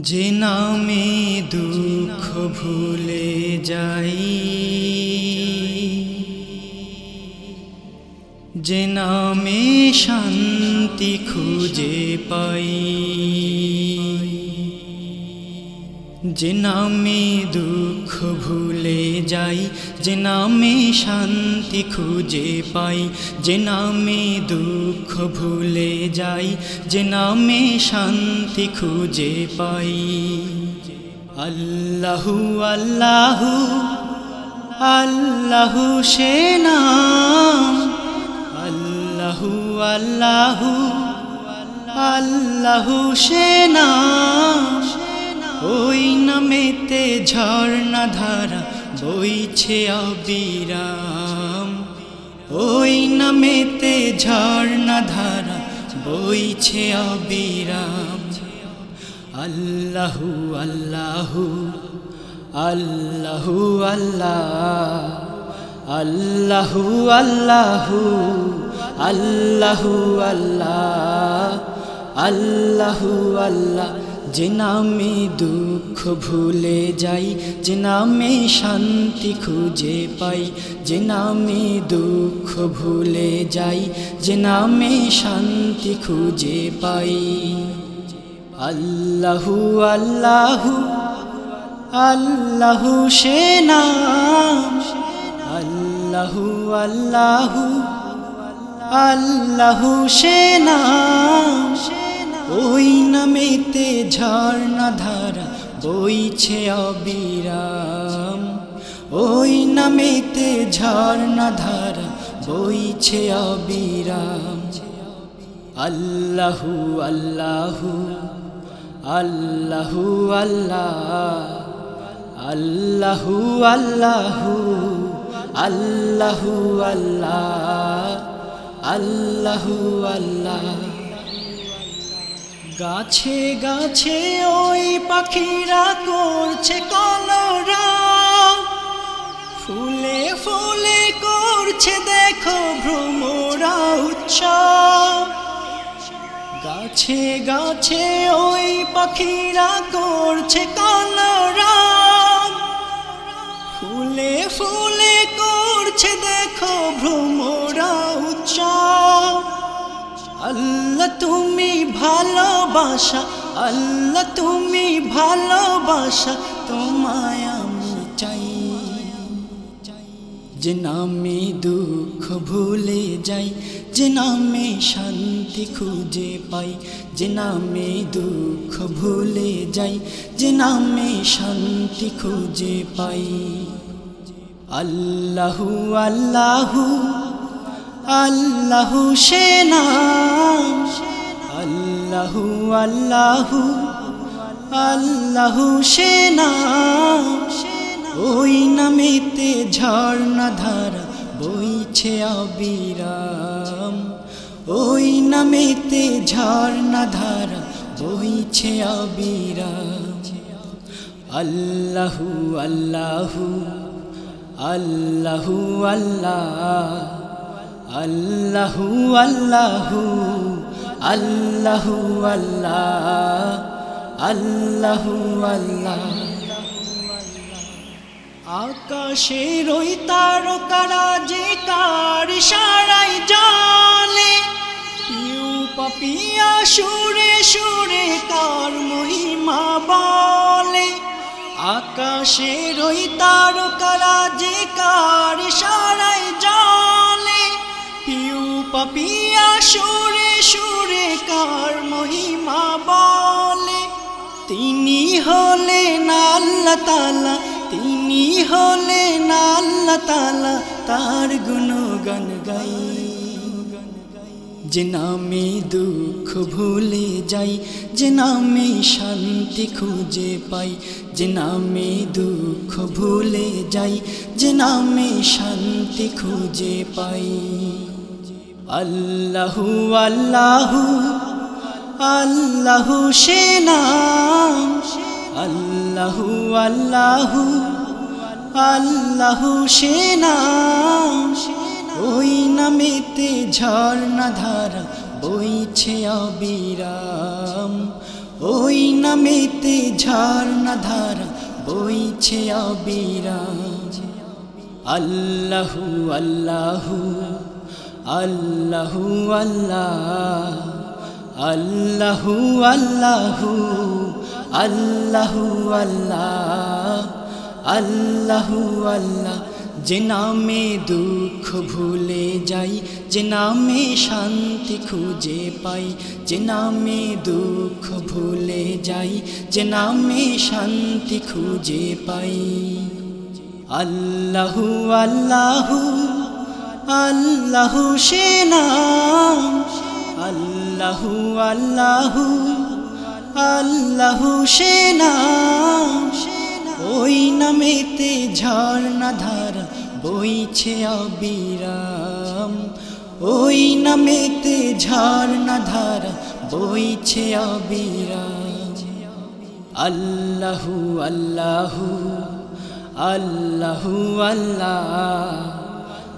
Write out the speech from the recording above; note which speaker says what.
Speaker 1: যে নামে দুঃখ ভুলে যাই যে নামে শান্তি খুঁজে পাই। যে নামে দুঃখ ভুলে যাই, যে নামে শান্তি খুঁজে পাই, যে নামে দুঃখ ভুলে যাই, যে নামে শান্তি খুঁজে পাই। আল্লাহু আল্লাহু আল্লাহু সে নাম। আল্লাহু আল্লাহু আল্লাহু সে নাম। ওই নামেতে ঝর্ণা ধারা বইছে অবিরাম। ওই নামেতে ঝর্ণা ধারা বইছে অবিরাম। আল্লাহু আল্লাহু আল্লাহু, আল্লাহ। আল্লাহু আল্লাহু আল্লাহু, আল্লাহ। আল্লাহু, আল্লাহ। যে নামে দুঃখ ভুলে যাই, যে নামে শান্তি খুঁজে পাই, যে নামে দুঃখ ভুলে যাই, যে নামে শান্তি খুঁজে পাই। আল্লাহু আল্লাহু আল্লাহু সে নাম। আল্লাহু আল্লাহু আল্লাহু সে নাম। ওই নামেতে ঝর্ণা ধারা বইছে অবিরাম। ওই নামেতে ঝর্ণা ধারা বইছে অবিরাম। আল্লাহু আল্লাহু আল্লাহু, আল্লাহ। আল্লাহু আল্লাহু আল্লাহু, আল্লাহ। আল্লাহু, আল্লাহ। গাছে গাছে ওই পাখিরা করছে কলরা। ফুলে ফুলে করছে দেখো ভ্রমরা উৎসব। গাছে গাছে ওই পাখিরা করছে কলরা। ফুলে ফুলে করছে দেখো ভ্রমরা আল্লাহ তুমি ভালোবাসা, আল্লাহ তুমি ভালোবাসা, তোমায় আমি চাই। যে নামে দুঃখ ভুলে যাই, যে নামে শান্তি খুঁজে পাই, যে নামে দুঃখ ভুলে যাই, যে নামে শান্তি খুঁজে পাই। আল্লাহু আল্লাহু আল্লাহু সে নাম আল্লাহু আল্লাহু আল্লাহু সে নাম ওই নামেতে ঝর্ণা ধারা বইছে অবিরাম। ওই নামেতে ঝর্ণা ধারা বইছে অবিরাম। আল্লাহু আল্লাহু আল্লাহু, আল্লাহ। আল্লাহু আল্লাহু আল্লাহু আল্লাহ আল্লাহু আল্লাহ। আকাশের ওই তারকারা যে কার সারাই জালে পিউ পাপিয়া সুরে সুরে কার মহিমা বলে। আকাশের ওই তারকারা যে কার সারাই জালে পাপিয়া সুরে সুরে কার মহিমা বলে? তিনি হলেন আল্লাহ তালা তিনি হলেন আল্লাহ তালা তার গুণগান গাই। যে নামে দুঃখ ভুলে যাই, যে নামে শান্তি খুঁজে পাই, যে নামে দুঃখ ভুলে যাই, যে নামে শান্তি খুঁজে পাই। আল্লাহু আল্লাহু আল্লাহু সে নাম। আল্লাহু আল্লাহু আল্লাহু সে নাম। ওই নামেতে ঝর্ণা ধারা বইছে অবিরাম। ওই নামেতে ঝর্ণা ধারা বইছে অবিরাম। আল্লাহু আল্লাহু আল্লাহু আল্লাহ, আল্লাহু আল্লাহু আল্লাহু আল্লাহ আল্লাহু আল্লাহ। যে নামে দুঃখ ভুলে যাই, যে নামে শান্তি খুঁজে পাই, যে নামে দুঃখ ভুলে যাই, যে নামে শান্তি খুঁজে পাই। আল্লাহু আল্লাহু আল্লাহু সে নাম আল্লাহু আল্লাহু আল্লাহু সে ওই নামেতে ঝর্ণা ধারা বইছে অবিরাম। ওই নামেতে ঝর্ণা ধারা বইছে অবিরাম। আল্লাহু আল্লাহু আল্লাহু আল্লাহ।